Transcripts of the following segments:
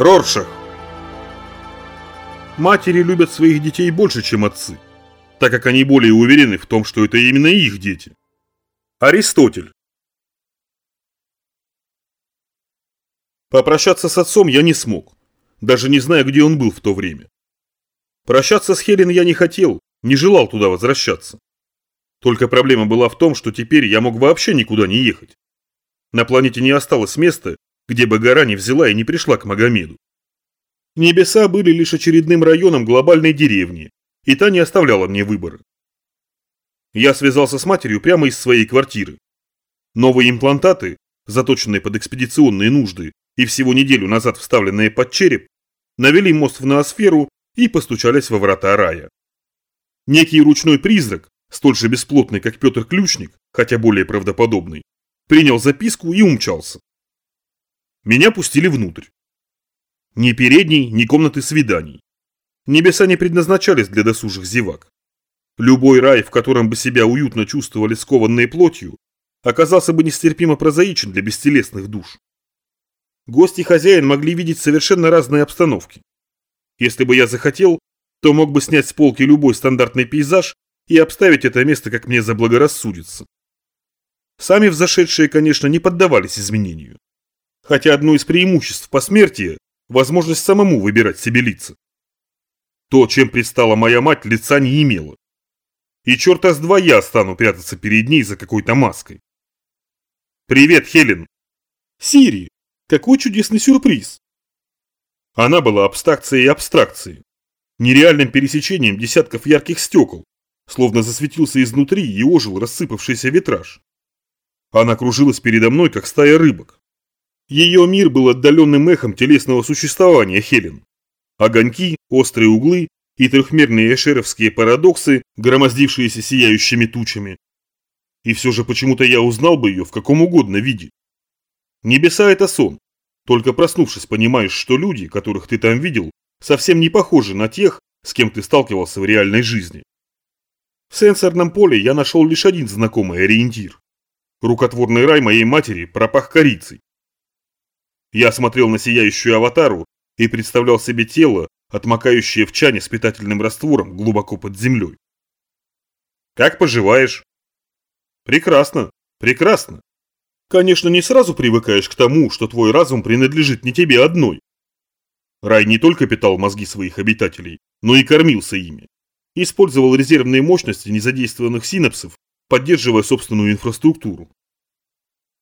Роршах. Матери любят своих детей больше, чем отцы, так как они более уверены в том, что это именно их дети. Аристотель. Попрощаться с отцом я не смог, даже не зная, где он был в то время. Прощаться с Хелен я не хотел, не желал туда возвращаться. Только проблема была в том, что теперь я мог вообще никуда не ехать. На планете не осталось места, где бы гора не взяла и не пришла к Магомеду. Небеса были лишь очередным районом глобальной деревни, и та не оставляла мне выбора. Я связался с матерью прямо из своей квартиры. Новые имплантаты, заточенные под экспедиционные нужды и всего неделю назад вставленные под череп, навели мост в ноосферу и постучались во врата рая. Некий ручной призрак, столь же бесплотный, как Петр Ключник, хотя более правдоподобный, принял записку и умчался. Меня пустили внутрь. Ни передней, ни комнаты свиданий. Небеса не предназначались для досужих зевак. Любой рай, в котором бы себя уютно чувствовали скованные плотью, оказался бы нестерпимо прозаичен для бестелесных душ. Гость и хозяин могли видеть совершенно разные обстановки. Если бы я захотел, то мог бы снять с полки любой стандартный пейзаж и обставить это место, как мне заблагорассудится. Сами взошедшие, конечно, не поддавались изменению хотя одно из преимуществ посмертия – возможность самому выбирать себе лица. То, чем предстала моя мать, лица не имела. И черта с два я стану прятаться перед ней за какой-то маской. «Привет, Хелен!» «Сири, какой чудесный сюрприз!» Она была абстракцией абстракции, нереальным пересечением десятков ярких стекол, словно засветился изнутри и ожил рассыпавшийся витраж. Она кружилась передо мной, как стая рыбок. Ее мир был отдаленным эхом телесного существования Хелен. Огоньки, острые углы и трехмерные эшеровские парадоксы, громоздившиеся сияющими тучами. И все же почему-то я узнал бы ее в каком угодно виде. Небеса – это сон. Только проснувшись, понимаешь, что люди, которых ты там видел, совсем не похожи на тех, с кем ты сталкивался в реальной жизни. В сенсорном поле я нашел лишь один знакомый ориентир. Рукотворный рай моей матери пропах корицей. Я смотрел на сияющую аватару и представлял себе тело, отмокающее в чане с питательным раствором глубоко под землей. «Как поживаешь?» «Прекрасно, прекрасно. Конечно, не сразу привыкаешь к тому, что твой разум принадлежит не тебе одной. Рай не только питал мозги своих обитателей, но и кормился ими. Использовал резервные мощности незадействованных синапсов, поддерживая собственную инфраструктуру.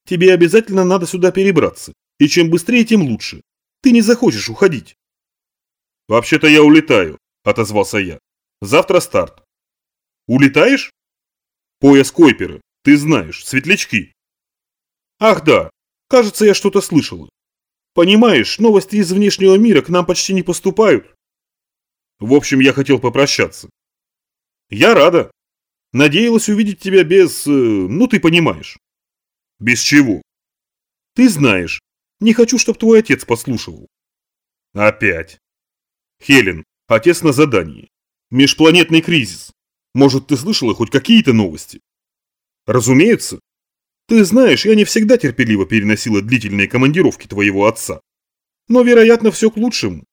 Тебе обязательно надо сюда перебраться, и чем быстрее, тем лучше. Ты не захочешь уходить. Вообще-то я улетаю, отозвался я. Завтра старт. Улетаешь? Пояс Койпера, ты знаешь, светлячки. Ах да, кажется, я что-то слышала. Понимаешь, новости из внешнего мира к нам почти не поступают. В общем, я хотел попрощаться. Я рада. Надеялась увидеть тебя без... Э, ну, ты понимаешь. Без чего? Ты знаешь, не хочу, чтобы твой отец послушал. Опять. Хелен, отец на задании. Межпланетный кризис. Может, ты слышала хоть какие-то новости? Разумеется. Ты знаешь, я не всегда терпеливо переносила длительные командировки твоего отца. Но, вероятно, все к лучшему.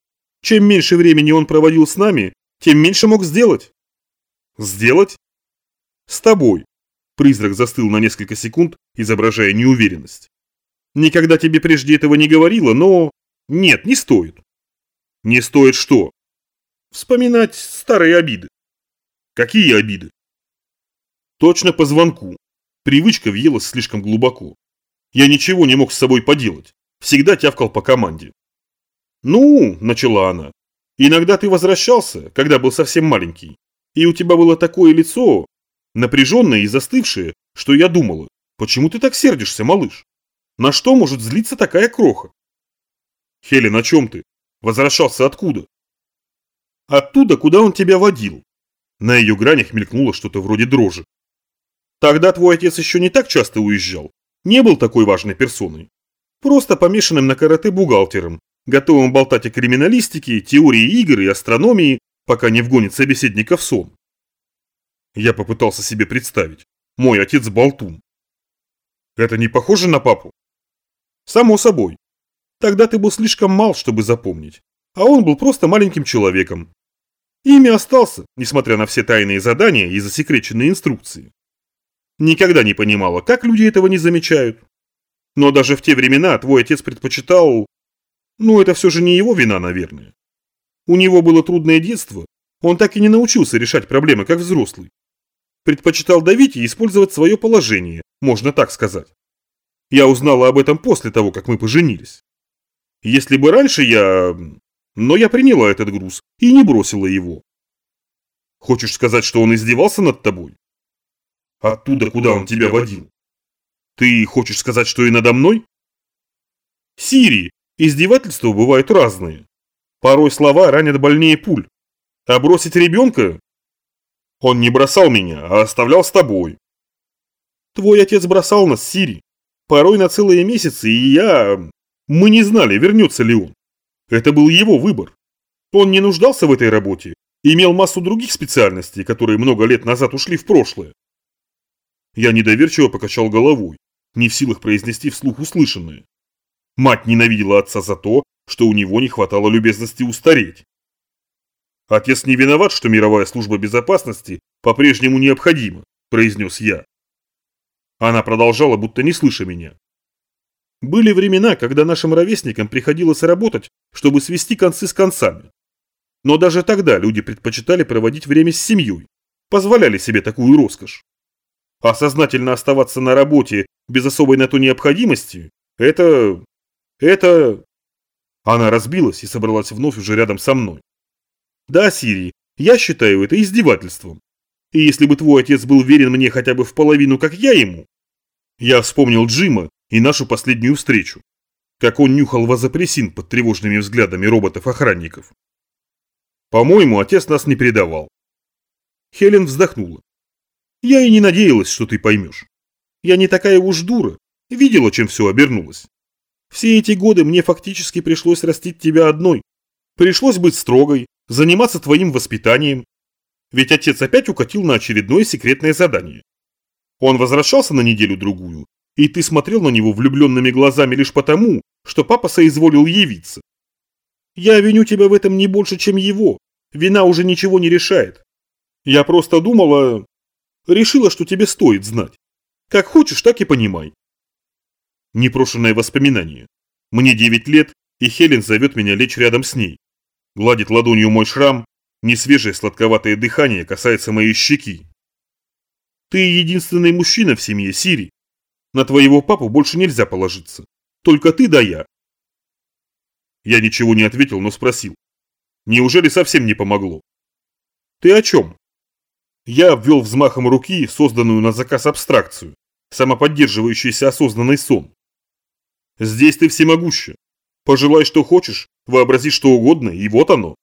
Чем меньше времени он проводил с нами, тем меньше мог сделать. Сделать? С тобой. Призрак застыл на несколько секунд, изображая неуверенность. Никогда тебе прежде этого не говорила, но... Нет, не стоит. Не стоит что? Вспоминать старые обиды. Какие обиды? Точно по звонку. Привычка въелась слишком глубоко. Я ничего не мог с собой поделать. Всегда тявкал по команде. «Ну», – начала она, – «иногда ты возвращался, когда был совсем маленький, и у тебя было такое лицо, напряженное и застывшее, что я думала, почему ты так сердишься, малыш?» На что может злиться такая кроха? Хелен, о чем ты? Возвращался откуда? Оттуда, куда он тебя водил. На ее гранях мелькнуло что-то вроде дрожи. Тогда твой отец еще не так часто уезжал, не был такой важной персоной. Просто помешанным на карате бухгалтером, готовым болтать о криминалистике, теории игр и астрономии, пока не вгонит собеседника в сон. Я попытался себе представить. Мой отец болтун. Это не похоже на папу? Само собой. Тогда ты был слишком мал, чтобы запомнить. А он был просто маленьким человеком. Имя остался, несмотря на все тайные задания и засекреченные инструкции. Никогда не понимала, как люди этого не замечают. Но даже в те времена твой отец предпочитал... Ну, это все же не его вина, наверное. У него было трудное детство, он так и не научился решать проблемы, как взрослый. Предпочитал давить и использовать свое положение, можно так сказать. Я узнала об этом после того, как мы поженились. Если бы раньше я... Но я приняла этот груз и не бросила его. Хочешь сказать, что он издевался над тобой? Оттуда, куда он тебя водил? Ты хочешь сказать, что и надо мной? Сири, издевательства бывают разные. Порой слова ранят больнее пуль. А бросить ребенка? Он не бросал меня, а оставлял с тобой. Твой отец бросал нас, Сири. Порой на целые месяцы, и я... Мы не знали, вернется ли он. Это был его выбор. Он не нуждался в этой работе, имел массу других специальностей, которые много лет назад ушли в прошлое. Я недоверчиво покачал головой, не в силах произнести вслух услышанное. Мать ненавидела отца за то, что у него не хватало любезности устареть. Отец не виноват, что мировая служба безопасности по-прежнему необходима, произнес я. Она продолжала, будто не слыша меня. Были времена, когда нашим ровесникам приходилось работать, чтобы свести концы с концами. Но даже тогда люди предпочитали проводить время с семьей, позволяли себе такую роскошь. А сознательно оставаться на работе без особой на то необходимости – это... это... Она разбилась и собралась вновь уже рядом со мной. Да, Сири, я считаю это издевательством. И если бы твой отец был верен мне хотя бы в половину, как я ему... Я вспомнил Джима и нашу последнюю встречу. Как он нюхал вазопрессин под тревожными взглядами роботов-охранников. По-моему, отец нас не предавал. Хелен вздохнула. Я и не надеялась, что ты поймешь. Я не такая уж дура. Видела, чем все обернулось. Все эти годы мне фактически пришлось растить тебя одной. Пришлось быть строгой, заниматься твоим воспитанием. Ведь отец опять укатил на очередное секретное задание. Он возвращался на неделю-другую, и ты смотрел на него влюбленными глазами лишь потому, что папа соизволил явиться. Я виню тебя в этом не больше, чем его. Вина уже ничего не решает. Я просто думала... Решила, что тебе стоит знать. Как хочешь, так и понимай. Непрошенное воспоминание. Мне 9 лет, и Хелен зовет меня лечь рядом с ней. Гладит ладонью мой шрам, несвежее сладковатое дыхание касается моей щеки. Ты единственный мужчина в семье, Сири. На твоего папу больше нельзя положиться. Только ты да я. Я ничего не ответил, но спросил. Неужели совсем не помогло? Ты о чем? Я обвел взмахом руки созданную на заказ абстракцию, самоподдерживающийся осознанный сон. Здесь ты всемогуща. Пожелай, что хочешь, вообрази что угодно, и вот оно.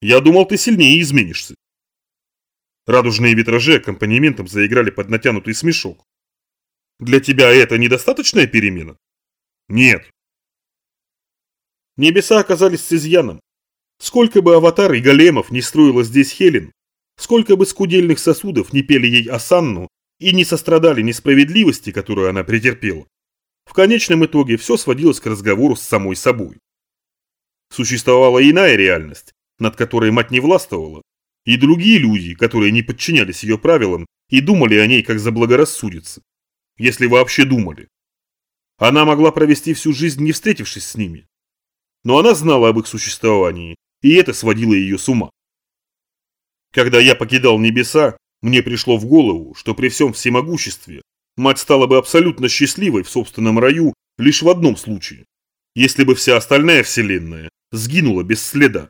Я думал, ты сильнее изменишься. Радужные витражи аккомпанементом заиграли под натянутый смешок. Для тебя это недостаточная перемена? Нет. Небеса оказались с изъяном. Сколько бы аватар и големов не строила здесь Хелен, сколько бы скудельных сосудов не пели ей Асанну и не сострадали несправедливости, которую она претерпела, в конечном итоге все сводилось к разговору с самой собой. Существовала иная реальность, над которой мать не властвовала, и другие люди, которые не подчинялись ее правилам и думали о ней как заблагорассудится, если вообще думали. Она могла провести всю жизнь, не встретившись с ними. Но она знала об их существовании, и это сводило ее с ума. Когда я покидал небеса, мне пришло в голову, что при всем всемогуществе мать стала бы абсолютно счастливой в собственном раю лишь в одном случае, если бы вся остальная вселенная сгинула без следа.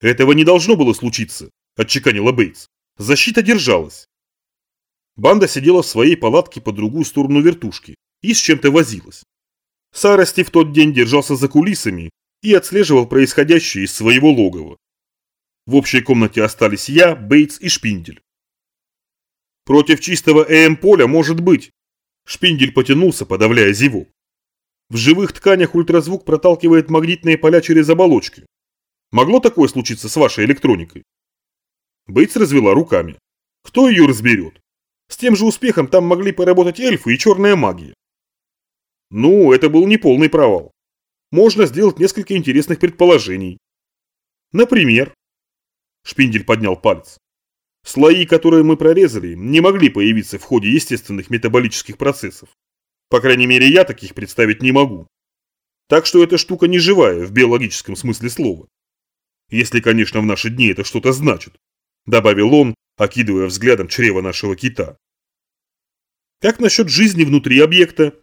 Этого не должно было случиться, отчеканила Бейтс. Защита держалась. Банда сидела в своей палатке по другую сторону вертушки и с чем-то возилась. Сарости в тот день держался за кулисами и отслеживал происходящее из своего логова. В общей комнате остались я, Бейтс и Шпиндель. Против чистого ЭМ-поля может быть. Шпиндель потянулся, подавляя зеву. В живых тканях ультразвук проталкивает магнитные поля через оболочки. Могло такое случиться с вашей электроникой? Бейтс развела руками. Кто ее разберет? С тем же успехом там могли поработать эльфы и черная магия. Ну, это был не полный провал. Можно сделать несколько интересных предположений. Например, Шпиндель поднял палец. Слои, которые мы прорезали, не могли появиться в ходе естественных метаболических процессов. По крайней мере, я таких представить не могу. Так что эта штука не живая в биологическом смысле слова. Если, конечно, в наши дни это что-то значит, добавил он, окидывая взглядом чрева нашего кита. Как насчет жизни внутри объекта?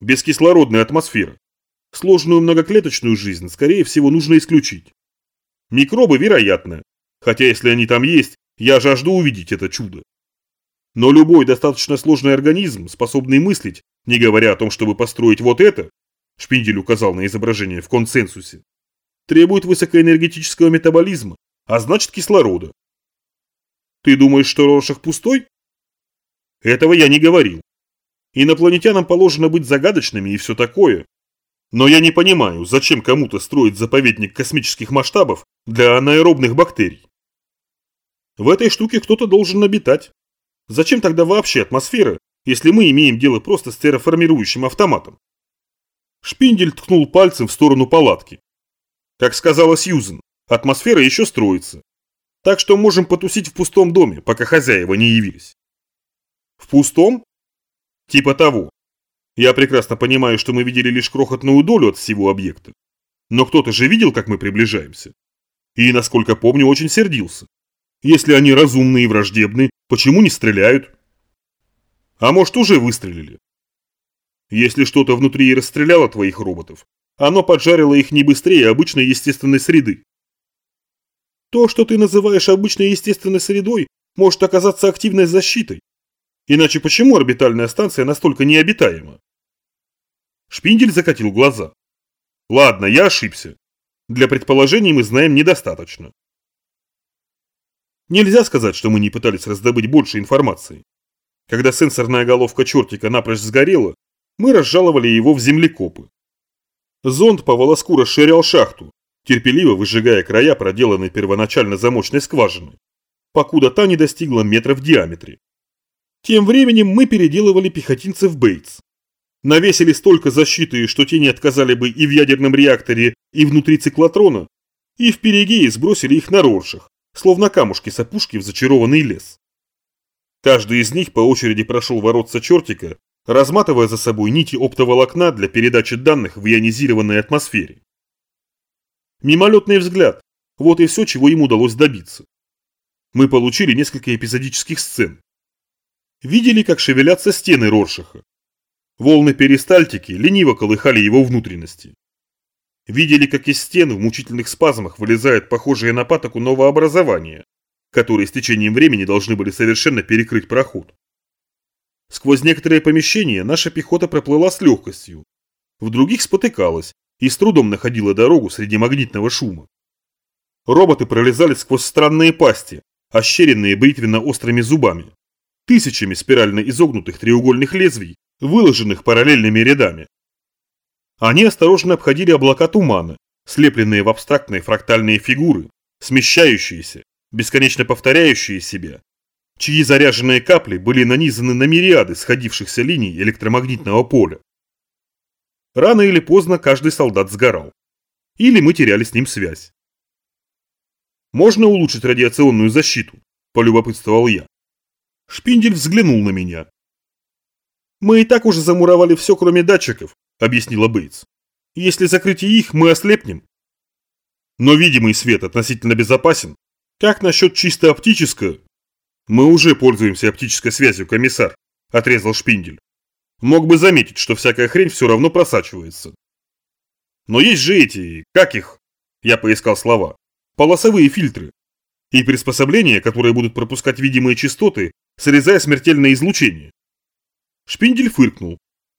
Бескислородная атмосфера. Сложную многоклеточную жизнь, скорее всего, нужно исключить. Микробы вероятно, хотя если они там есть, я жажду увидеть это чудо. Но любой достаточно сложный организм, способный мыслить, не говоря о том, чтобы построить вот это, Шпиндель указал на изображение в консенсусе, требует высокоэнергетического метаболизма, а значит кислорода. Ты думаешь, что Роршах пустой? Этого я не говорил. Инопланетянам положено быть загадочными и все такое. Но я не понимаю, зачем кому-то строить заповедник космических масштабов для анаэробных бактерий. В этой штуке кто-то должен обитать. Зачем тогда вообще атмосфера, если мы имеем дело просто с терраформирующим автоматом? Шпиндель ткнул пальцем в сторону палатки. Как сказала Сьюзен, атмосфера еще строится. Так что можем потусить в пустом доме, пока хозяева не явились. В пустом? Типа того. Я прекрасно понимаю, что мы видели лишь крохотную долю от всего объекта. Но кто-то же видел, как мы приближаемся. И, насколько помню, очень сердился. Если они разумные и враждебны, почему не стреляют? А может, уже выстрелили? Если что-то внутри и расстреляло твоих роботов, оно поджарило их не быстрее обычной естественной среды. То, что ты называешь обычной естественной средой, может оказаться активной защитой. Иначе почему орбитальная станция настолько необитаема? Шпиндель закатил глаза. Ладно, я ошибся. Для предположений мы знаем недостаточно. Нельзя сказать, что мы не пытались раздобыть больше информации. Когда сенсорная головка чертика напрочь сгорела, мы разжаловали его в землекопы. Зонд по волоску расширял шахту, терпеливо выжигая края проделанной первоначально замочной скважины, покуда та не достигла метра в диаметре. Тем временем мы переделывали пехотинцев Бейтс. Навесили столько защиты, что те не отказали бы и в ядерном реакторе, и внутри циклотрона, и в перигее сбросили их на роршах, словно камушки с опушки в зачарованный лес. Каждый из них по очереди прошел воротца чертика, разматывая за собой нити оптоволокна для передачи данных в ионизированной атмосфере. Мимолетный взгляд – вот и все, чего им удалось добиться. Мы получили несколько эпизодических сцен. Видели, как шевелятся стены Роршаха. Волны перистальтики лениво колыхали его внутренности. Видели, как из стен в мучительных спазмах вылезают похожие на патоку новообразования, которые с течением времени должны были совершенно перекрыть проход. Сквозь некоторые помещения наша пехота проплыла с легкостью, в других спотыкалась и с трудом находила дорогу среди магнитного шума. Роботы пролезали сквозь странные пасти, ощеренные бритвенно-острыми зубами, тысячами спирально изогнутых треугольных лезвий, выложенных параллельными рядами. Они осторожно обходили облака тумана, слепленные в абстрактные фрактальные фигуры, смещающиеся, бесконечно повторяющие себя, чьи заряженные капли были нанизаны на мириады сходившихся линий электромагнитного поля. Рано или поздно каждый солдат сгорал. Или мы теряли с ним связь. «Можно улучшить радиационную защиту?» – полюбопытствовал я. Шпиндель взглянул на меня. «Мы и так уже замуровали все, кроме датчиков, – объяснила Бейтс. «Если закрыть их, мы ослепнем». «Но видимый свет относительно безопасен. Как насчет чисто оптического?» «Мы уже пользуемся оптической связью, комиссар», – отрезал Шпиндель. «Мог бы заметить, что всякая хрень все равно просачивается». «Но есть же эти, как их?» – я поискал слова. «Полосовые фильтры. И приспособления, которые будут пропускать видимые частоты, срезая смертельное излучение». Шпиндель фыркнул.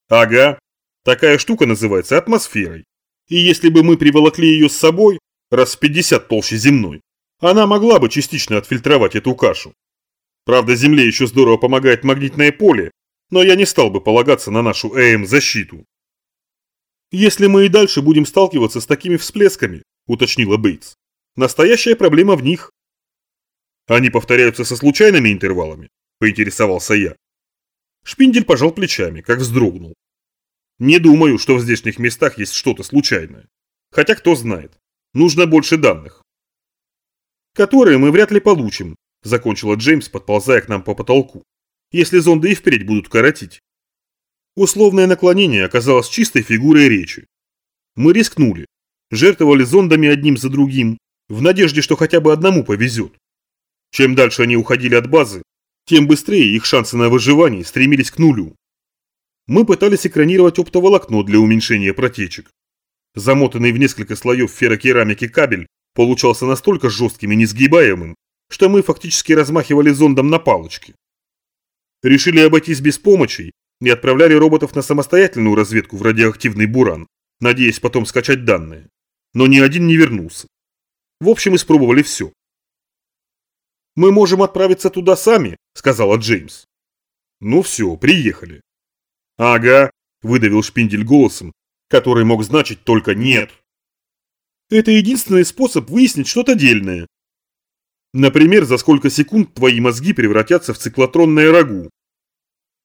«Ага, Такая штука называется атмосферой. И если бы мы приволокли ее с собой, раз в 50 толще земной, она могла бы частично отфильтровать эту кашу. Правда, Земле еще здорово помогает магнитное поле, но я не стал бы полагаться на нашу ЭМ-защиту. «Если мы и дальше будем сталкиваться с такими всплесками», – уточнила Бейтс, – «настоящая проблема в них». «Они повторяются со случайными интервалами?» – поинтересовался я. Шпиндель пожал плечами, как вздрогнул. Не думаю, что в здешних местах есть что-то случайное. Хотя кто знает. Нужно больше данных. Которые мы вряд ли получим, закончила Джеймс, подползая к нам по потолку. Если зонды и впредь будут коротить. Условное наклонение оказалось чистой фигурой речи. Мы рискнули. Жертвовали зондами одним за другим, в надежде, что хотя бы одному повезет. Чем дальше они уходили от базы, тем быстрее их шансы на выживание стремились к нулю. Мы пытались экранировать оптоволокно для уменьшения протечек. Замотанный в несколько слоев феррокерамики кабель получался настолько жестким и несгибаемым, что мы фактически размахивали зондом на палочке. Решили обойтись без помощи и отправляли роботов на самостоятельную разведку в радиоактивный буран, надеясь потом скачать данные. Но ни один не вернулся. В общем, испробовали все. «Мы можем отправиться туда сами», – сказала Джеймс. «Ну все, приехали». «Ага», – выдавил Шпиндель голосом, который мог значить только «нет». «Это единственный способ выяснить что-то дельное». Например, за сколько секунд твои мозги превратятся в циклотронное рагу.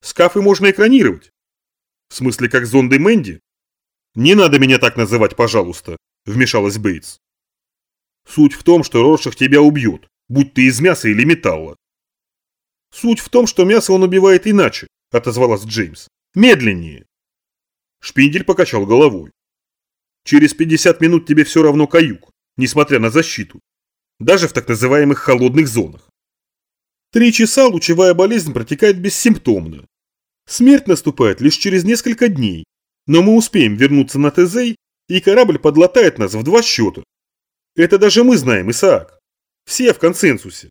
Скафы можно экранировать. В смысле, как зонды Мэнди? Не надо меня так называть, пожалуйста, вмешалась Бейтс. Суть в том, что Роршах тебя убьет, будь ты из мяса или металла. Суть в том, что мясо он убивает иначе, отозвалась Джеймс. Медленнее. Шпиндель покачал головой. Через 50 минут тебе все равно каюк, несмотря на защиту. Даже в так называемых холодных зонах. Три часа лучевая болезнь протекает бессимптомно. Смерть наступает лишь через несколько дней, но мы успеем вернуться на ТЗ, и корабль подлатает нас в два счета. Это даже мы знаем, Исаак. Все в консенсусе.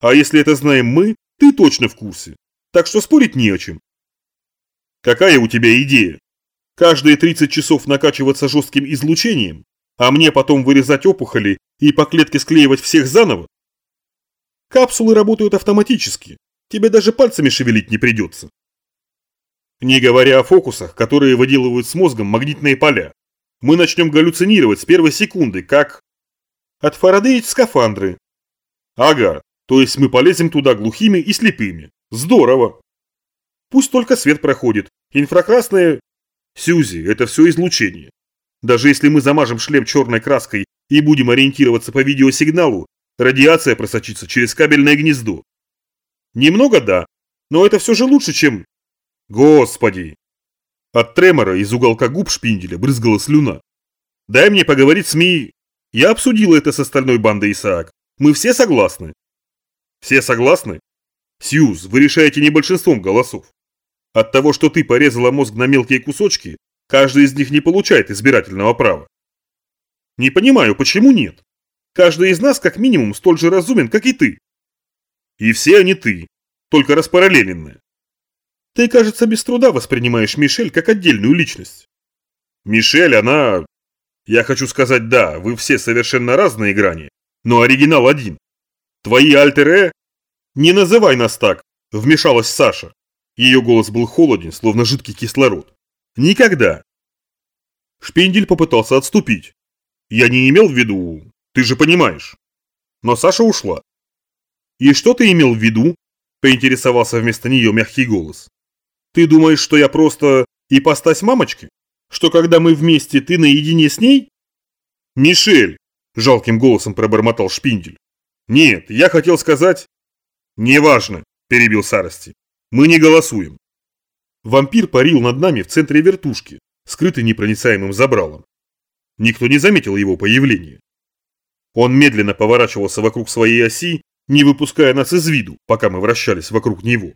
А если это знаем мы, ты точно в курсе. Так что спорить не о чем. Какая у тебя идея? Каждые 30 часов накачиваться жестким излучением, а мне потом вырезать опухоли и по клетке склеивать всех заново? Капсулы работают автоматически, тебе даже пальцами шевелить не придется. Не говоря о фокусах, которые выделывают с мозгом магнитные поля. Мы начнем галлюцинировать с первой секунды, как... От Фарадея скафандры. Ага, то есть мы полезем туда глухими и слепыми. Здорово. Пусть только свет проходит. Инфракрасное... Сьюзи, это все излучение. Даже если мы замажем шлем черной краской и будем ориентироваться по видеосигналу, радиация просочится через кабельное гнездо. Немного да, но это все же лучше, чем... Господи! От тремора из уголка губ шпинделя брызгала слюна. Дай мне поговорить с Ми... Я обсудила это с остальной бандой Исаак. Мы все согласны. Все согласны? Сьюз, вы решаете не большинством голосов. От того, что ты порезала мозг на мелкие кусочки, каждый из них не получает избирательного права. Не понимаю, почему нет? Каждый из нас как минимум столь же разумен, как и ты. И все они ты, только распараллеленные. Ты, кажется, без труда воспринимаешь Мишель как отдельную личность. Мишель, она... Я хочу сказать, да, вы все совершенно разные грани, но оригинал один. Твои альтере... Не называй нас так, вмешалась Саша. Ее голос был холоден, словно жидкий кислород. Никогда. Шпиндель попытался отступить. Я не имел в виду... Ты же понимаешь. Но Саша ушла. И что ты имел в виду? Поинтересовался вместо нее мягкий голос. Ты думаешь, что я просто ипостась мамочки? Что когда мы вместе, ты наедине с ней? Мишель! Жалким голосом пробормотал Шпиндель. Нет, я хотел сказать... Неважно, перебил Сарости. Мы не голосуем. Вампир парил над нами в центре вертушки, скрытый непроницаемым забралом. Никто не заметил его появления. Он медленно поворачивался вокруг своей оси, не выпуская нас из виду, пока мы вращались вокруг него.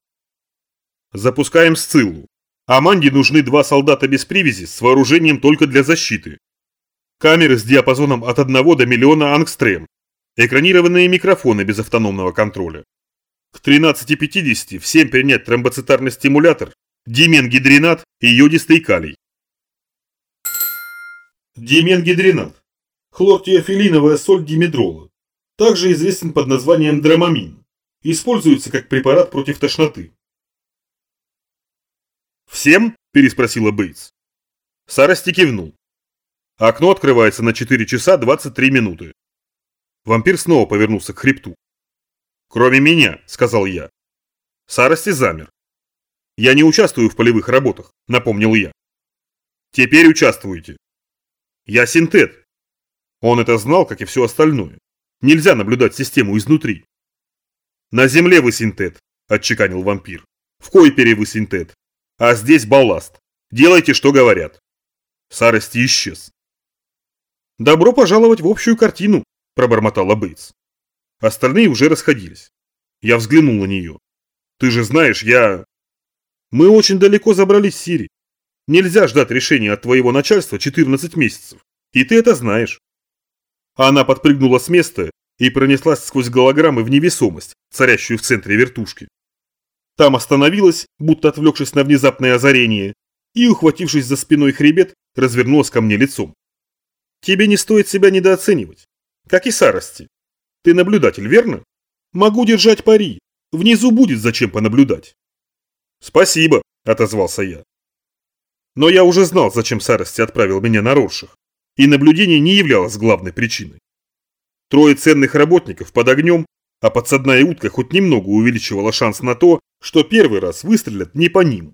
Запускаем Сциллу. Аманде нужны два солдата без привязи с вооружением только для защиты. Камеры с диапазоном от 1 до миллиона ангстрем. Экранированные микрофоны без автономного контроля. К 13.50 всем принять тромбоцитарный стимулятор, дименгидринат и йодистый калий. Дименгидринат. Хлортиофилиновая соль димедрола. Также известен под названием драмамин. Используется как препарат против тошноты. «Всем?» – переспросила Бейтс. Сарости кивнул. Окно открывается на 4 часа 23 минуты. Вампир снова повернулся к хребту. «Кроме меня», – сказал я. Сарости замер. «Я не участвую в полевых работах», – напомнил я. Теперь участвуете. Я синтет. Он это знал, как и все остальное. Нельзя наблюдать систему изнутри. На земле вы синтет, отчеканил вампир. В Койпере вы синтет. А здесь балласт. Делайте, что говорят. Сарости исчез. «Добро пожаловать в общую картину», – пробормотала Бейтс. Остальные уже расходились. Я взглянул на нее. «Ты же знаешь, я...» «Мы очень далеко забрались, Сири. Нельзя ждать решения от твоего начальства 14 месяцев. И ты это знаешь». Она подпрыгнула с места и пронеслась сквозь голограммы в невесомость, царящую в центре вертушки. Там остановилась, будто отвлекшись на внезапное озарение, и, ухватившись за спиной хребет, развернулась ко мне лицом. Тебе не стоит себя недооценивать. Как и Сарости. Ты наблюдатель, верно? Могу держать пари. Внизу будет зачем понаблюдать. Спасибо, отозвался я. Но я уже знал, зачем Сарости отправил меня на Роршах, и наблюдение не являлось главной причиной. Трое ценных работников под огнем, а подсадная утка хоть немного увеличивала шанс на то, что первый раз выстрелят не по ним.